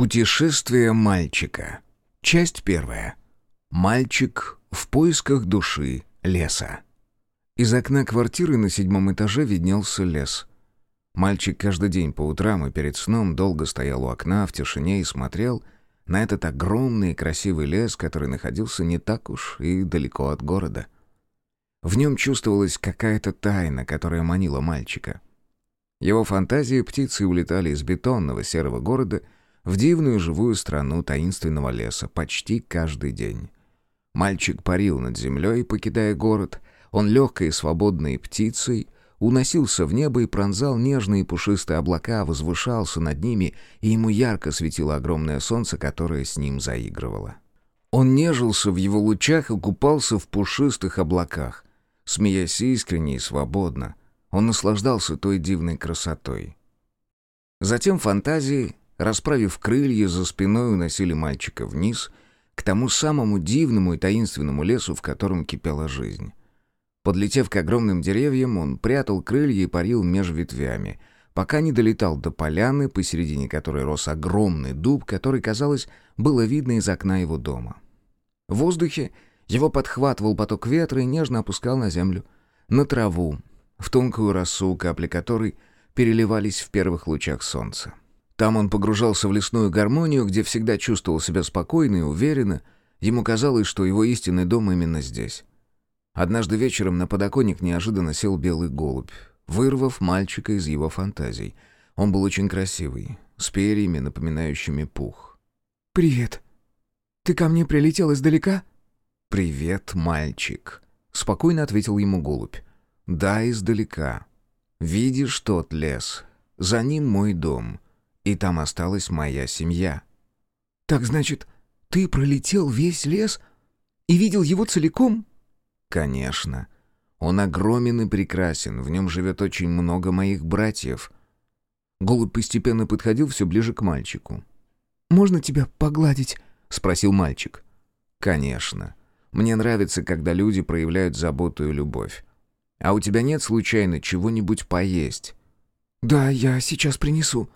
Путешествие мальчика. Часть первая. Мальчик в поисках души леса. Из окна квартиры на седьмом этаже виднелся лес. Мальчик каждый день по утрам и перед сном долго стоял у окна в тишине и смотрел на этот огромный и красивый лес, который находился не так уж и далеко от города. В нем чувствовалась какая-то тайна, которая манила мальчика. Его фантазии птицы улетали из бетонного серого города — в дивную живую страну таинственного леса почти каждый день. Мальчик парил над землей, покидая город. Он легкой и свободной птицей уносился в небо и пронзал нежные пушистые облака, возвышался над ними, и ему ярко светило огромное солнце, которое с ним заигрывало. Он нежился в его лучах и купался в пушистых облаках, смеясь искренне и свободно. Он наслаждался той дивной красотой. Затем фантазии расправив крылья, за спиной уносили мальчика вниз, к тому самому дивному и таинственному лесу, в котором кипела жизнь. Подлетев к огромным деревьям, он прятал крылья и парил меж ветвями, пока не долетал до поляны, посередине которой рос огромный дуб, который, казалось, было видно из окна его дома. В воздухе его подхватывал поток ветра и нежно опускал на землю, на траву, в тонкую росу, капли которой переливались в первых лучах солнца. Там он погружался в лесную гармонию, где всегда чувствовал себя спокойно и уверенно. Ему казалось, что его истинный дом именно здесь. Однажды вечером на подоконник неожиданно сел белый голубь, вырвав мальчика из его фантазий. Он был очень красивый, с перьями, напоминающими пух. «Привет. Ты ко мне прилетел издалека?» «Привет, мальчик», — спокойно ответил ему голубь. «Да, издалека. Видишь тот лес? За ним мой дом и там осталась моя семья. «Так значит, ты пролетел весь лес и видел его целиком?» «Конечно. Он огромен и прекрасен, в нем живет очень много моих братьев». Голубь постепенно подходил все ближе к мальчику. «Можно тебя погладить?» — спросил мальчик. «Конечно. Мне нравится, когда люди проявляют заботу и любовь. А у тебя нет случайно чего-нибудь поесть?» «Да, я сейчас принесу»,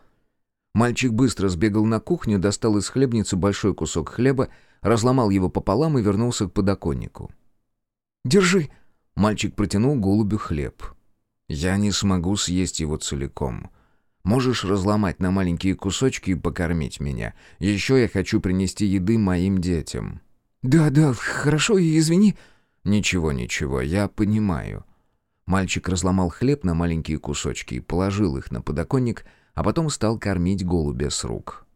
Мальчик быстро сбегал на кухню, достал из хлебницы большой кусок хлеба, разломал его пополам и вернулся к подоконнику. «Держи!» Мальчик протянул голубю хлеб. «Я не смогу съесть его целиком. Можешь разломать на маленькие кусочки и покормить меня. Еще я хочу принести еды моим детям». «Да, да, хорошо, извини». «Ничего, ничего, я понимаю». Мальчик разломал хлеб на маленькие кусочки и положил их на подоконник, а потом стал кормить голубя с рук.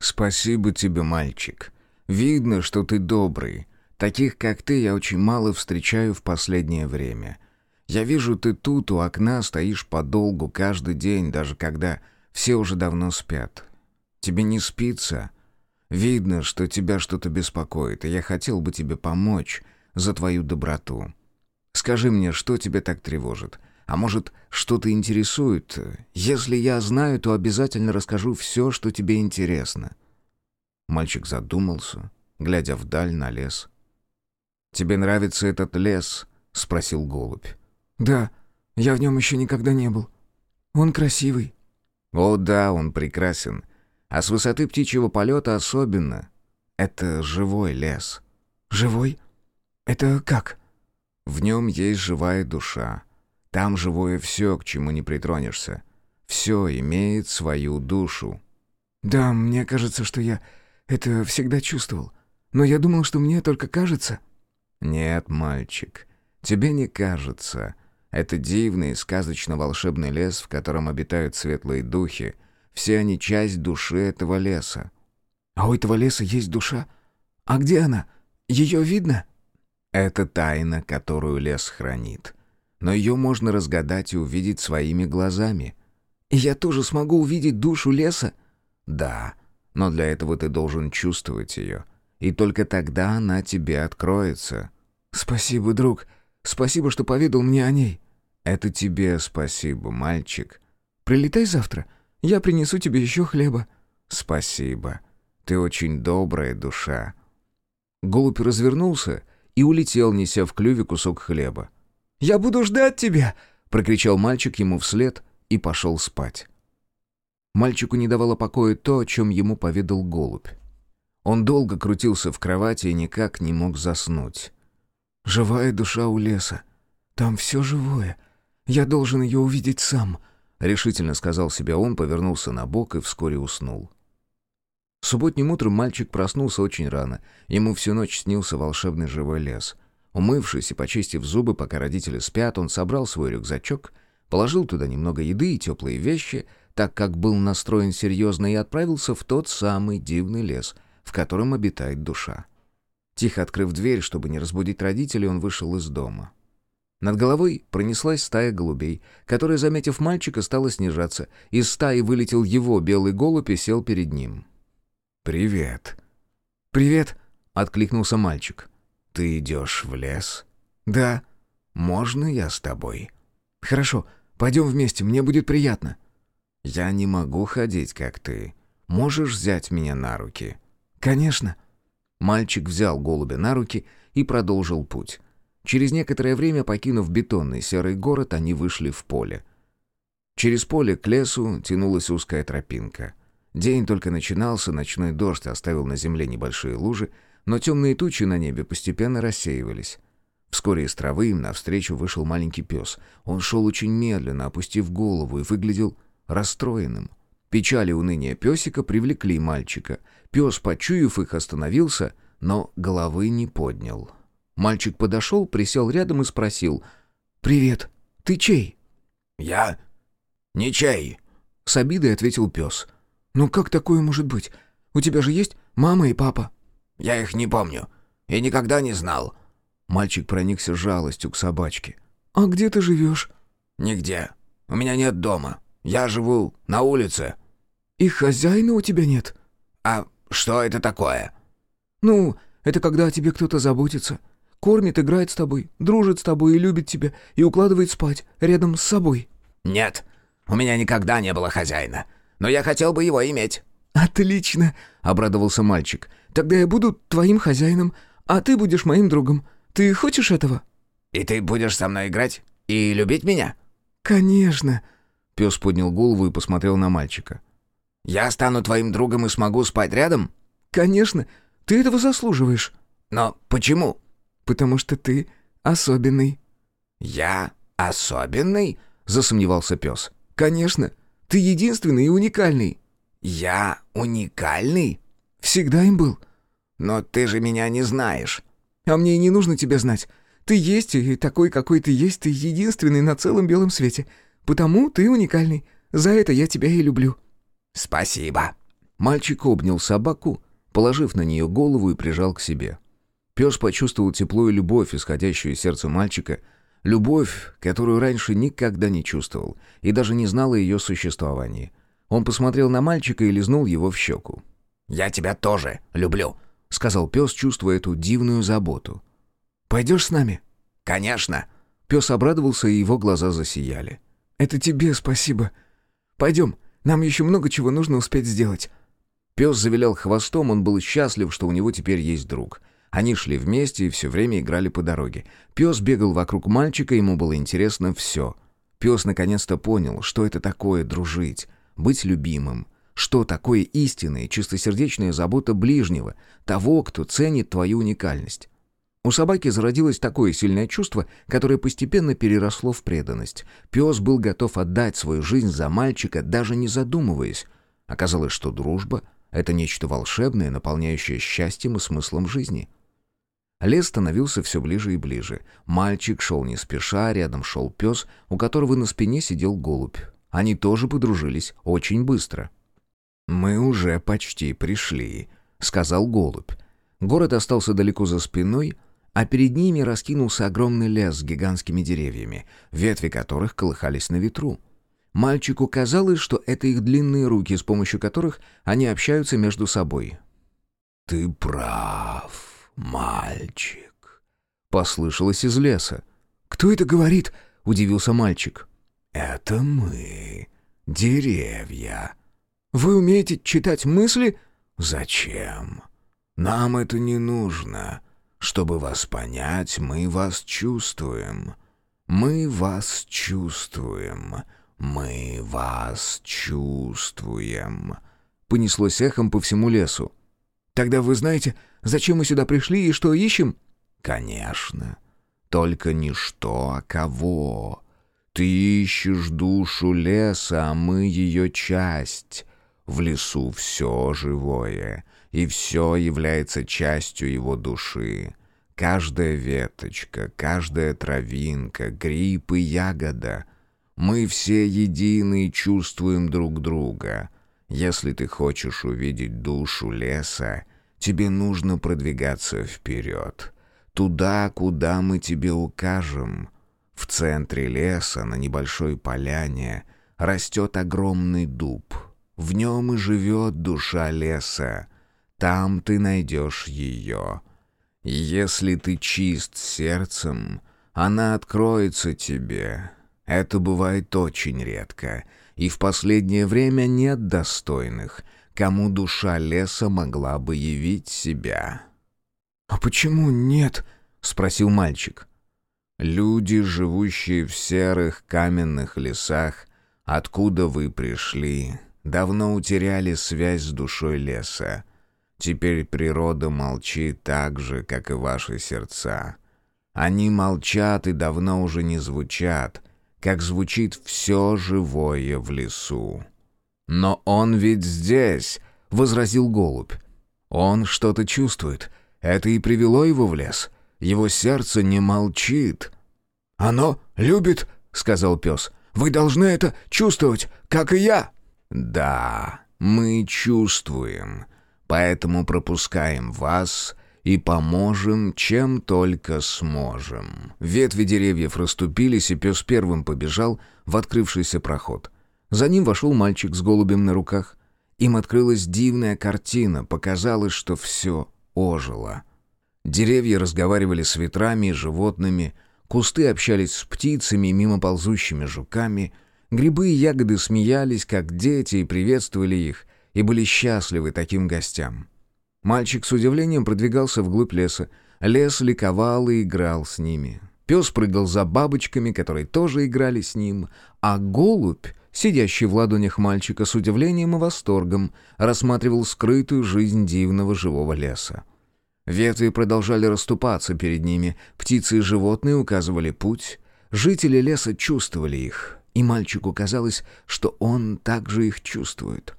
«Спасибо тебе, мальчик. Видно, что ты добрый. Таких, как ты, я очень мало встречаю в последнее время. Я вижу, ты тут у окна стоишь подолгу каждый день, даже когда все уже давно спят. Тебе не спится? Видно, что тебя что-то беспокоит, и я хотел бы тебе помочь за твою доброту. Скажи мне, что тебя так тревожит? А может, что-то интересует? Если я знаю, то обязательно расскажу все, что тебе интересно». Мальчик задумался, глядя вдаль на лес. «Тебе нравится этот лес?» — спросил голубь. «Да, я в нем еще никогда не был. Он красивый». «О да, он прекрасен. А с высоты птичьего полета особенно. Это живой лес». «Живой? Это как?» «В нем есть живая душа. Там живое все, к чему не притронешься. Все имеет свою душу. Да, мне кажется, что я это всегда чувствовал. Но я думал, что мне только кажется. Нет, мальчик, тебе не кажется. Это дивный, сказочно-волшебный лес, в котором обитают светлые духи. Все они часть души этого леса. А у этого леса есть душа? А где она? Ее видно? Это тайна, которую лес хранит но ее можно разгадать и увидеть своими глазами. И я тоже смогу увидеть душу леса? Да, но для этого ты должен чувствовать ее, и только тогда она тебе откроется. Спасибо, друг. Спасибо, что поведал мне о ней. Это тебе спасибо, мальчик. Прилетай завтра. Я принесу тебе еще хлеба. Спасибо. Ты очень добрая душа. Голубь развернулся и улетел, неся в клюве кусок хлеба. Я буду ждать тебя!» — прокричал мальчик ему вслед и пошел спать. Мальчику не давало покоя то, о чем ему поведал голубь. Он долго крутился в кровати и никак не мог заснуть. «Живая душа у леса. Там все живое. Я должен ее увидеть сам», — решительно сказал себе он, повернулся на бок и вскоре уснул. Субботним утром мальчик проснулся очень рано. Ему всю ночь снился волшебный живой лес. Умывшись и почистив зубы, пока родители спят, он собрал свой рюкзачок, положил туда немного еды и теплые вещи, так как был настроен серьезно, и отправился в тот самый дивный лес, в котором обитает душа. Тихо открыв дверь, чтобы не разбудить родителей, он вышел из дома. Над головой пронеслась стая голубей, которая, заметив мальчика, стала снижаться. Из стаи вылетел его белый голубь и сел перед ним. «Привет». «Привет», — откликнулся мальчик. «Ты идешь в лес?» «Да». «Можно я с тобой?» «Хорошо, пойдем вместе, мне будет приятно». «Я не могу ходить, как ты. Можешь взять меня на руки?» «Конечно». Мальчик взял голубя на руки и продолжил путь. Через некоторое время, покинув бетонный серый город, они вышли в поле. Через поле к лесу тянулась узкая тропинка. День только начинался, ночной дождь оставил на земле небольшие лужи, но темные тучи на небе постепенно рассеивались. Вскоре из травы им навстречу вышел маленький пес. Он шел очень медленно, опустив голову, и выглядел расстроенным. Печали и уныние песика привлекли мальчика. Пес, почуяв их, остановился, но головы не поднял. Мальчик подошел, присел рядом и спросил. «Привет, ты чей?» «Я? Ничей», — с обидой ответил пес. «Ну как такое может быть? У тебя же есть мама и папа?» «Я их не помню и никогда не знал». Мальчик проникся жалостью к собачке. «А где ты живешь?» «Нигде. У меня нет дома. Я живу на улице». «И хозяина у тебя нет?» «А что это такое?» «Ну, это когда о тебе кто-то заботится. Кормит, играет с тобой, дружит с тобой и любит тебя, и укладывает спать рядом с собой». «Нет, у меня никогда не было хозяина, но я хотел бы его иметь». «Отлично!» — обрадовался мальчик. «Тогда я буду твоим хозяином, а ты будешь моим другом. Ты хочешь этого?» «И ты будешь со мной играть и любить меня?» «Конечно!» Пес поднял голову и посмотрел на мальчика. «Я стану твоим другом и смогу спать рядом?» «Конечно! Ты этого заслуживаешь!» «Но почему?» потому что ты особенный». «Я особенный?» — засомневался пес. «Конечно. Ты единственный и уникальный». «Я уникальный?» «Всегда им был». «Но ты же меня не знаешь». «А мне и не нужно тебя знать. Ты есть, и такой, какой ты есть, ты единственный на целом белом свете. Потому ты уникальный. За это я тебя и люблю». «Спасибо». Мальчик обнял собаку, положив на нее голову и прижал к себе. Пес почувствовал тепло и любовь, исходящую из сердца мальчика, любовь, которую раньше никогда не чувствовал и даже не знал о ее существовании. Он посмотрел на мальчика и лизнул его в щеку. «Я тебя тоже люблю», — сказал пес, чувствуя эту дивную заботу. «Пойдешь с нами?» «Конечно». Пес обрадовался, и его глаза засияли. «Это тебе спасибо. Пойдем, нам еще много чего нужно успеть сделать». Пес завилял хвостом, он был счастлив, что у него теперь есть друг — они шли вместе и все время играли по дороге. Пес бегал вокруг мальчика, ему было интересно все. Пес наконец-то понял, что это такое дружить, быть любимым, что такое истинная, чистосердечная забота ближнего, того, кто ценит твою уникальность. У собаки зародилось такое сильное чувство, которое постепенно переросло в преданность. Пес был готов отдать свою жизнь за мальчика, даже не задумываясь. Оказалось, что дружба — это нечто волшебное, наполняющее счастьем и смыслом жизни. Лес становился все ближе и ближе. Мальчик шел не спеша, рядом шел пес, у которого на спине сидел голубь. Они тоже подружились очень быстро. «Мы уже почти пришли», — сказал голубь. Город остался далеко за спиной, а перед ними раскинулся огромный лес с гигантскими деревьями, ветви которых колыхались на ветру. Мальчику казалось, что это их длинные руки, с помощью которых они общаются между собой. «Ты прав», «Мальчик!» — послышалось из леса. «Кто это говорит?» — удивился мальчик. «Это мы, деревья». «Вы умеете читать мысли?» «Зачем? Нам это не нужно. Чтобы вас понять, мы вас чувствуем. Мы вас чувствуем. «Мы вас чувствуем», — понеслось эхом по всему лесу. «Тогда вы знаете, зачем мы сюда пришли и что ищем?» «Конечно. Только не что, а кого. Ты ищешь душу леса, а мы ее часть. В лесу все живое, и все является частью его души. Каждая веточка, каждая травинка, гриб и ягода. Мы все едины и чувствуем друг друга. Если ты хочешь увидеть душу леса, тебе нужно продвигаться вперед. Туда, куда мы тебе укажем. В центре леса, на небольшой поляне, растет огромный дуб. В нем и живет душа леса. Там ты найдешь ее. Если ты чист сердцем, она откроется тебе. Это бывает очень редко, и в последнее время нет достойных, кому душа леса могла бы явить себя. «А почему нет?» — спросил мальчик. «Люди, живущие в серых каменных лесах, откуда вы пришли, давно утеряли связь с душой леса. Теперь природа молчит так же, как и ваши сердца. Они молчат и давно уже не звучат, как звучит все живое в лесу. «Но он ведь здесь!» — возразил голубь. «Он что-то чувствует. Это и привело его в лес. Его сердце не молчит». «Оно любит», — сказал пес. «Вы должны это чувствовать, как и я». «Да, мы чувствуем, поэтому пропускаем вас и поможем, чем только сможем». Ветви деревьев расступились, и пес первым побежал в открывшийся проход. За ним вошел мальчик с голубем на руках. Им открылась дивная картина, показалось, что все ожило. Деревья разговаривали с ветрами и животными, кусты общались с птицами и мимо ползущими жуками, грибы и ягоды смеялись, как дети, и приветствовали их, и были счастливы таким гостям. Мальчик с удивлением продвигался вглубь леса. Лес ликовал и играл с ними. Пес прыгал за бабочками, которые тоже играли с ним, а голубь, сидящий в ладонях мальчика с удивлением и восторгом, рассматривал скрытую жизнь дивного живого леса. Ветви продолжали расступаться перед ними, птицы и животные указывали путь, жители леса чувствовали их, и мальчику казалось, что он также их чувствует.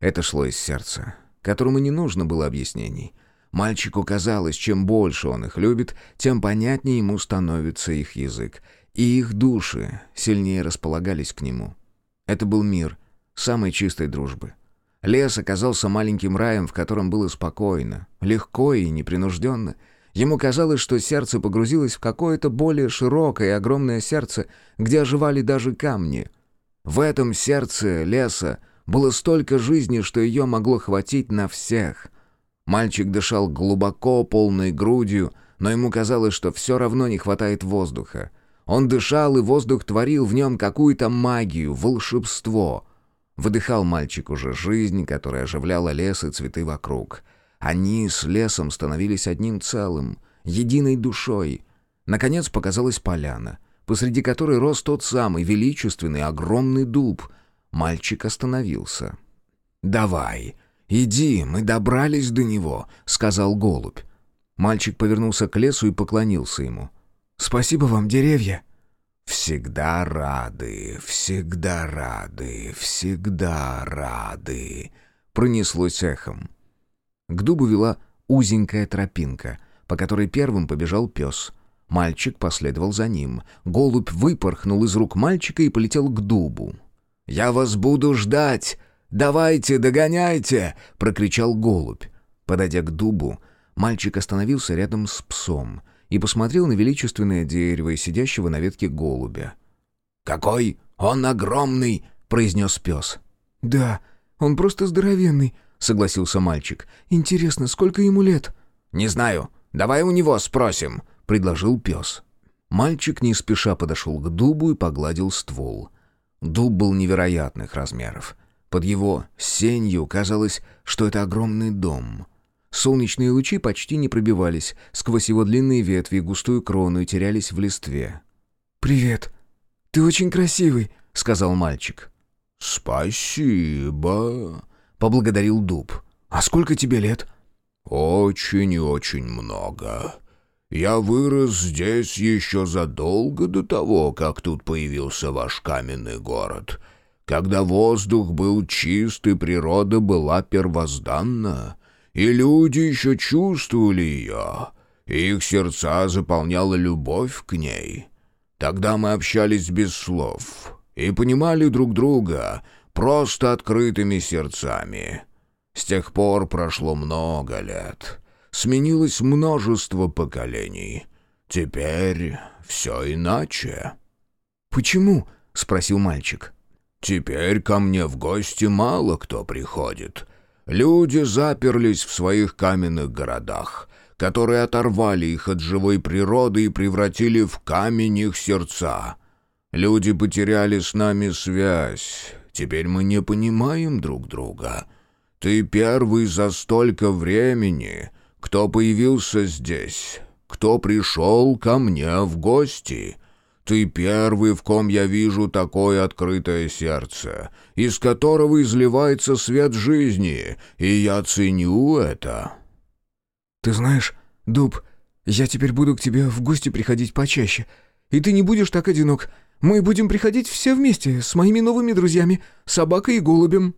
Это шло из сердца, которому не нужно было объяснений. Мальчику казалось, чем больше он их любит, тем понятнее ему становится их язык, и их души сильнее располагались к нему. Это был мир самой чистой дружбы. Лес оказался маленьким раем, в котором было спокойно, легко и непринужденно. Ему казалось, что сердце погрузилось в какое-то более широкое и огромное сердце, где оживали даже камни. В этом сердце леса было столько жизни, что ее могло хватить на всех. Мальчик дышал глубоко, полной грудью, но ему казалось, что все равно не хватает воздуха. Он дышал, и воздух творил в нем какую-то магию, волшебство. Выдыхал мальчик уже жизнь, которая оживляла лес и цветы вокруг. Они с лесом становились одним целым, единой душой. Наконец показалась поляна, посреди которой рос тот самый величественный огромный дуб. Мальчик остановился. «Давай, иди, мы добрались до него», — сказал голубь. Мальчик повернулся к лесу и поклонился ему. Спасибо вам, деревья». «Всегда рады, всегда рады, всегда рады», — пронеслось эхом. К дубу вела узенькая тропинка, по которой первым побежал пес. Мальчик последовал за ним. Голубь выпорхнул из рук мальчика и полетел к дубу. «Я вас буду ждать! Давайте, догоняйте!» — прокричал голубь. Подойдя к дубу, мальчик остановился рядом с псом — и посмотрел на величественное дерево и сидящего на ветке голубя. «Какой он огромный!» — произнес пес. «Да, он просто здоровенный», — согласился мальчик. «Интересно, сколько ему лет?» «Не знаю. Давай у него спросим», — предложил пес. Мальчик не спеша подошел к дубу и погладил ствол. Дуб был невероятных размеров. Под его сенью казалось, что это огромный дом — Солнечные лучи почти не пробивались сквозь его длинные ветви и густую крону и терялись в листве. «Привет. Ты очень красивый», — сказал мальчик. «Спасибо», — поблагодарил дуб. «А сколько тебе лет?» «Очень и очень много. Я вырос здесь еще задолго до того, как тут появился ваш каменный город, когда воздух был чист и природа была первозданна, и люди еще чувствовали ее, их сердца заполняла любовь к ней. Тогда мы общались без слов» и понимали друг друга просто открытыми сердцами. С тех пор прошло много лет. Сменилось множество поколений. Теперь все иначе. «Почему?» — спросил мальчик. «Теперь ко мне в гости мало кто приходит. Люди заперлись в своих каменных городах, которые оторвали их от живой природы и превратили в камень их сердца. Люди потеряли с нами связь. Теперь мы не понимаем друг друга. Ты первый за столько времени, кто появился здесь, кто пришел ко мне в гости. Ты первый, в ком я вижу такое открытое сердце, из которого изливается свет жизни, и я ценю это». «Ты знаешь, Дуб, я теперь буду к тебе в гости приходить почаще, и ты не будешь так одинок». Мы будем приходить все вместе с моими новыми друзьями, собакой и голубем».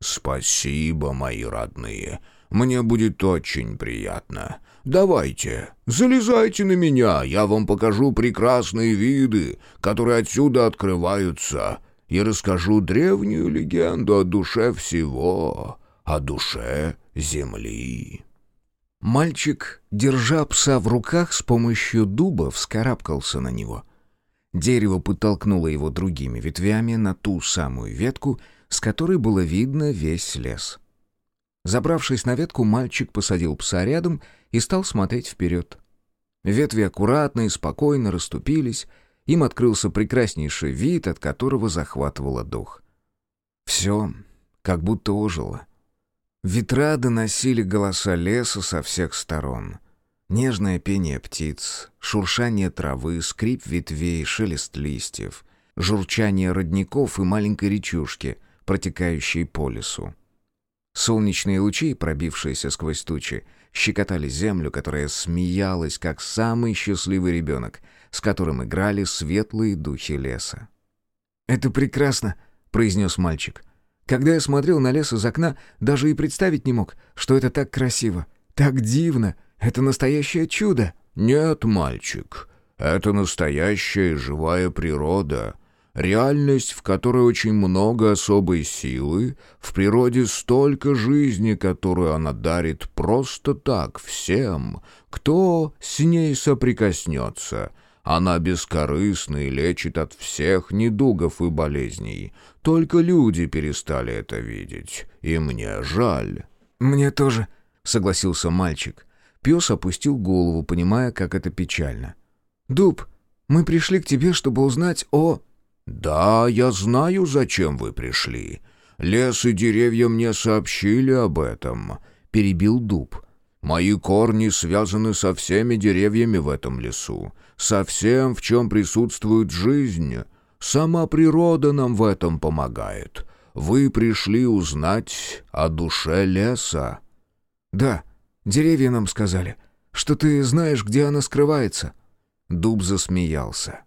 «Спасибо, мои родные. Мне будет очень приятно. Давайте, залезайте на меня, я вам покажу прекрасные виды, которые отсюда открываются, и расскажу древнюю легенду о душе всего, о душе земли». Мальчик, держа пса в руках, с помощью дуба вскарабкался на него. Дерево подтолкнуло его другими ветвями на ту самую ветку, с которой было видно весь лес. Забравшись на ветку, мальчик посадил пса рядом и стал смотреть вперед. Ветви аккуратно и спокойно расступились, им открылся прекраснейший вид, от которого захватывало дух. Все как будто ожило. Ветра доносили голоса леса со всех сторон — Нежное пение птиц, шуршание травы, скрип ветвей, шелест листьев, журчание родников и маленькой речушки, протекающей по лесу. Солнечные лучи, пробившиеся сквозь тучи, щекотали землю, которая смеялась, как самый счастливый ребенок, с которым играли светлые духи леса. «Это прекрасно», — произнес мальчик. «Когда я смотрел на лес из окна, даже и представить не мог, что это так красиво, так дивно, это настоящее чудо!» «Нет, мальчик, это настоящая живая природа. Реальность, в которой очень много особой силы, в природе столько жизни, которую она дарит просто так всем, кто с ней соприкоснется». Она бескорыстна и лечит от всех недугов и болезней. Только люди перестали это видеть, и мне жаль». «Мне тоже», — согласился мальчик. Пес опустил голову, понимая, как это печально. «Дуб, мы пришли к тебе, чтобы узнать о...» «Да, я знаю, зачем вы пришли. Лес и деревья мне сообщили об этом», — перебил дуб. «Мои корни связаны со всеми деревьями в этом лесу, со всем, в чем присутствует жизнь. Сама природа нам в этом помогает. Вы пришли узнать о душе леса». «Да, Деревья нам сказали, что ты знаешь, где она скрывается». Дуб засмеялся.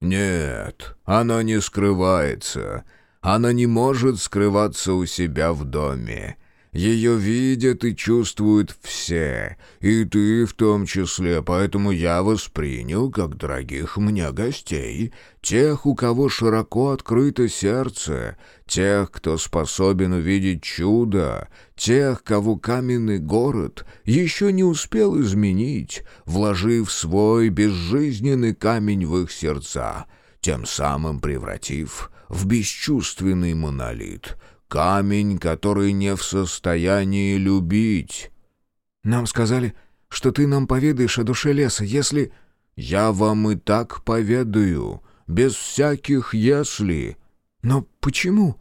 «Нет, она не скрывается. Она не может скрываться у себя в доме. Ее видят и чувствуют все, и ты в том числе, поэтому я воспринял как дорогих мне гостей, тех, у кого широко открыто сердце, тех, кто способен увидеть чудо, тех, кого каменный город еще не успел изменить, вложив свой безжизненный камень в их сердца, тем самым превратив в бесчувственный монолит — Камень, который не в состоянии любить. Нам сказали, что ты нам поведаешь о душе леса, если... Я вам и так поведаю, без всяких «если». Но почему?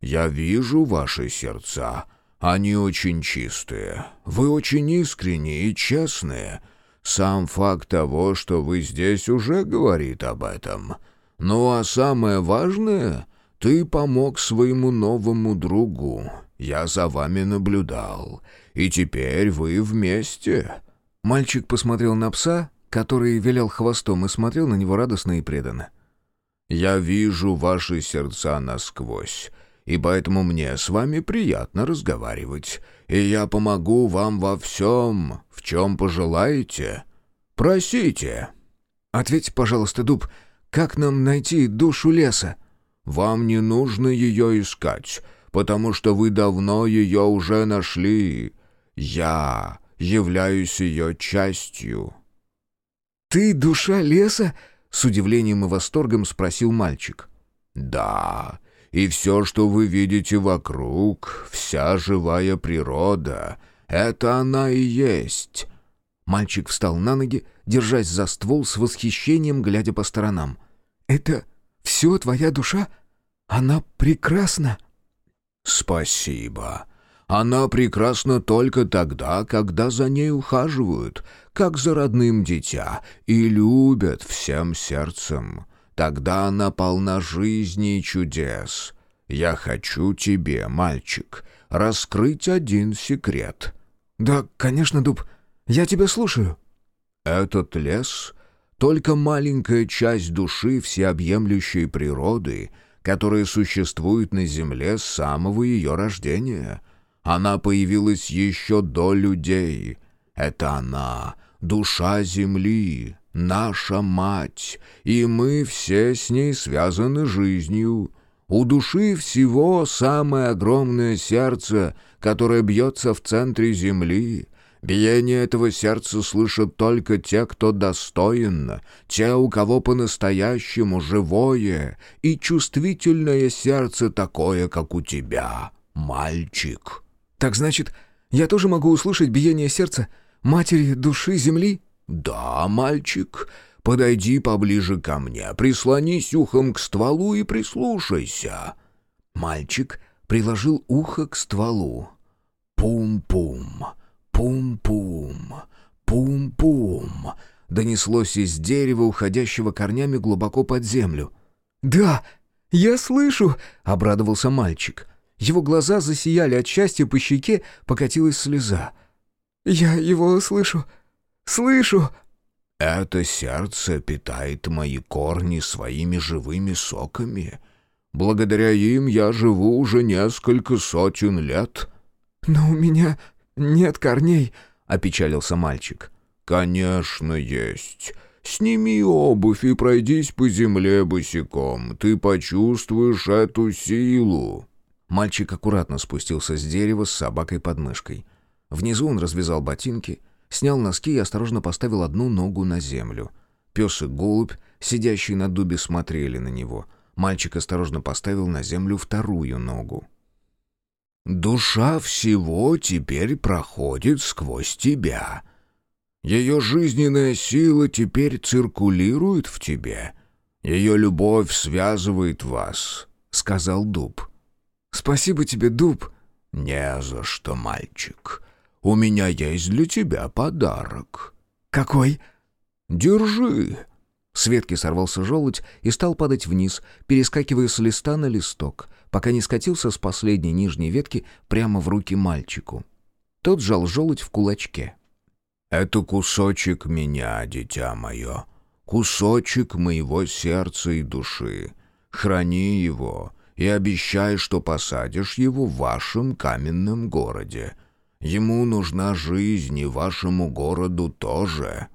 Я вижу ваши сердца. Они очень чистые. Вы очень искренние и честные. Сам факт того, что вы здесь, уже говорит об этом. Ну а самое важное, ты помог своему новому другу. Я за вами наблюдал, и теперь вы вместе». Мальчик посмотрел на пса, который вилял хвостом, и смотрел на него радостно и преданно. «Я вижу ваши сердца насквозь, и поэтому мне с вами приятно разговаривать, и я помогу вам во всем, в чем пожелаете. Просите». «Ответь, пожалуйста, Дуб, как нам найти душу леса?» «Вам не нужно ее искать, потому что вы давно ее уже нашли. Я являюсь ее частью». «Ты душа леса?» — с удивлением и восторгом спросил мальчик. «Да, и все, что вы видите вокруг, вся живая природа, это она и есть». Мальчик встал на ноги, держась за ствол с восхищением, глядя по сторонам. «Это все твоя душа? Она прекрасна!» «Спасибо. Она прекрасна только тогда, когда за ней ухаживают, как за родным дитя, и любят всем сердцем. Тогда она полна жизни и чудес. Я хочу тебе, мальчик, раскрыть один секрет». «Да, конечно, Дуб, я тебя слушаю». «Этот лес — только маленькая часть души всеобъемлющей природы, которая существует на Земле с самого ее рождения». Она появилась еще до людей. Это она, душа земли, наша мать, и мы все с ней связаны жизнью. У души всего самое огромное сердце, которое бьется в центре земли. Биение этого сердца слышат только те, кто достоин, те, у кого по-настоящему живое и чувствительное сердце такое, как у тебя, мальчик». «Так значит, я тоже могу услышать биение сердца матери души земли?» «Да, мальчик, подойди поближе ко мне, прислонись ухом к стволу и прислушайся». Мальчик приложил ухо к стволу. «Пум-пум, пум-пум, пум-пум», донеслось из дерева, уходящего корнями глубоко под землю. «Да, я слышу!» — обрадовался мальчик. Его глаза засияли от счастья, по щеке покатилась слеза. «Я его слышу! Слышу!» «Это сердце питает мои корни своими живыми соками. Благодаря им я живу уже несколько сотен лет». «Но у меня нет корней», — опечалился мальчик. «Конечно есть. Сними обувь и пройдись по земле босиком. Ты почувствуешь эту силу». Мальчик аккуратно спустился с дерева с собакой под мышкой. Внизу он развязал ботинки, снял носки и осторожно поставил одну ногу на землю. Пес и голубь, сидящие на дубе, смотрели на него. Мальчик осторожно поставил на землю вторую ногу. «Душа всего теперь проходит сквозь тебя. Ее жизненная сила теперь циркулирует в тебе. Ее любовь связывает вас», — сказал дуб. «Спасибо тебе, дуб». «Не за что, мальчик. У меня есть для тебя подарок». «Какой?» «Держи». С ветки сорвался желудь и стал падать вниз, перескакивая с листа на листок, пока не скатился с последней нижней ветки прямо в руки мальчику. Тот жал желудь в кулачке. «Это кусочек меня, дитя мое, кусочек моего сердца и души. Храни его, и обещай, что посадишь его в вашем каменном городе. Ему нужна жизнь, и вашему городу тоже».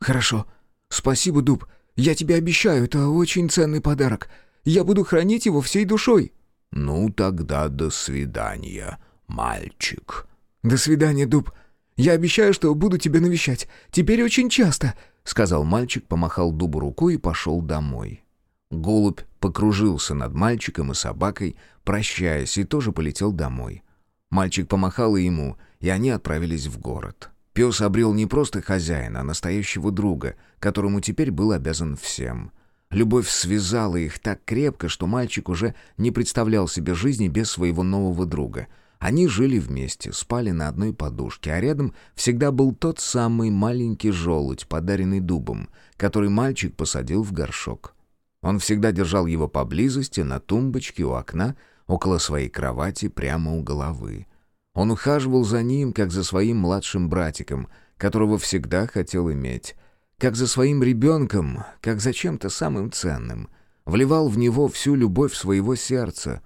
«Хорошо. Спасибо, Дуб. Я тебе обещаю, это очень ценный подарок. Я буду хранить его всей душой». «Ну, тогда до свидания, мальчик». «До свидания, Дуб. Я обещаю, что буду тебя навещать. Теперь очень часто», — сказал мальчик, помахал Дубу рукой и пошел домой. Голубь покружился над мальчиком и собакой, прощаясь, и тоже полетел домой. Мальчик помахал ему, и они отправились в город. Пес обрел не просто хозяина, а настоящего друга, которому теперь был обязан всем. Любовь связала их так крепко, что мальчик уже не представлял себе жизни без своего нового друга. Они жили вместе, спали на одной подушке, а рядом всегда был тот самый маленький желудь, подаренный дубом, который мальчик посадил в горшок. Он всегда держал его поблизости, на тумбочке у окна, около своей кровати, прямо у головы. Он ухаживал за ним, как за своим младшим братиком, которого всегда хотел иметь, как за своим ребенком, как за чем-то самым ценным. Вливал в него всю любовь своего сердца.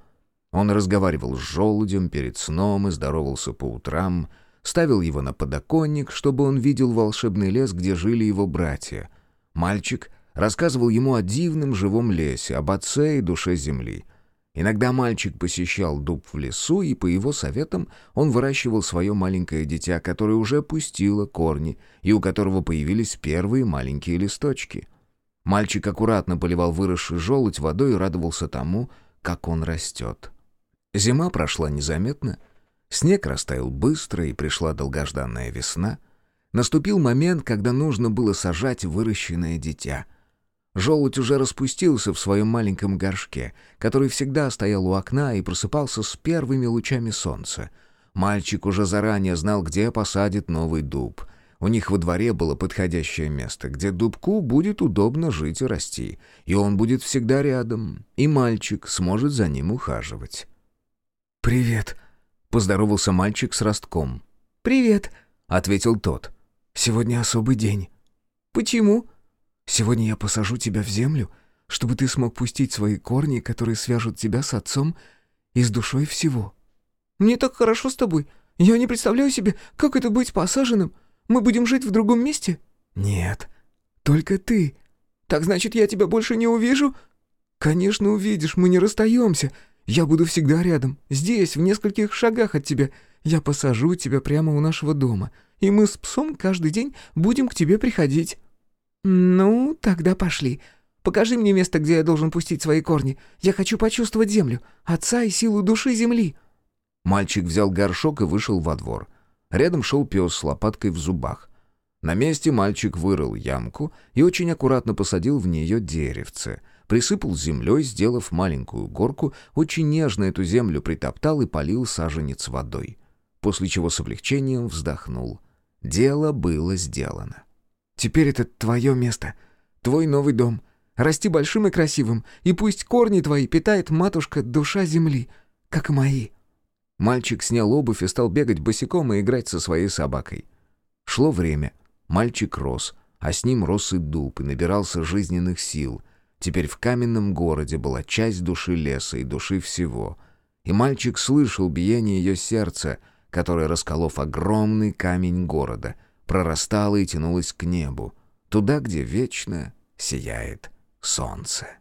Он разговаривал с желудем перед сном и здоровался по утрам, ставил его на подоконник, чтобы он видел волшебный лес, где жили его братья. Мальчик рассказывал ему о дивном живом лесе, об отце и душе земли — Иногда мальчик посещал дуб в лесу, и по его советам он выращивал свое маленькое дитя, которое уже пустило корни, и у которого появились первые маленькие листочки. Мальчик аккуратно поливал выросший желудь водой и радовался тому, как он растет. Зима прошла незаметно, снег растаял быстро, и пришла долгожданная весна. Наступил момент, когда нужно было сажать выращенное дитя — Желудь уже распустился в своем маленьком горшке, который всегда стоял у окна и просыпался с первыми лучами солнца. Мальчик уже заранее знал, где посадит новый дуб. У них во дворе было подходящее место, где дубку будет удобно жить и расти, и он будет всегда рядом, и мальчик сможет за ним ухаживать. «Привет», — поздоровался мальчик с ростком. «Привет», — ответил тот. «Сегодня особый день». «Почему?» Сегодня я посажу тебя в землю, чтобы ты смог пустить свои корни, которые свяжут тебя с отцом и с душой всего». «Мне так хорошо с тобой. Я не представляю себе, как это быть посаженным. Мы будем жить в другом месте?» «Нет, только ты». «Так значит, я тебя больше не увижу?» «Конечно увидишь, мы не расстаемся. Я буду всегда рядом, здесь, в нескольких шагах от тебя. Я посажу тебя прямо у нашего дома, и мы с псом каждый день будем к тебе приходить». «Ну, тогда пошли. Покажи мне место, где я должен пустить свои корни. Я хочу почувствовать землю, отца и силу души земли». Мальчик взял горшок и вышел во двор. Рядом шел пес с лопаткой в зубах. На месте мальчик вырыл ямку и очень аккуратно посадил в нее деревце. Присыпал землей, сделав маленькую горку, очень нежно эту землю притоптал и полил саженец водой. После чего с облегчением вздохнул. Дело было сделано. Теперь это твое место, твой новый дом. Расти большим и красивым, и пусть корни твои питает матушка душа земли, как и мои». Мальчик снял обувь и стал бегать босиком и играть со своей собакой. Шло время. Мальчик рос, а с ним рос и дуб, и набирался жизненных сил. Теперь в каменном городе была часть души леса и души всего. И мальчик слышал биение ее сердца, которое, расколов огромный камень города — прорастала и тянулась к небу, туда, где вечно сияет солнце.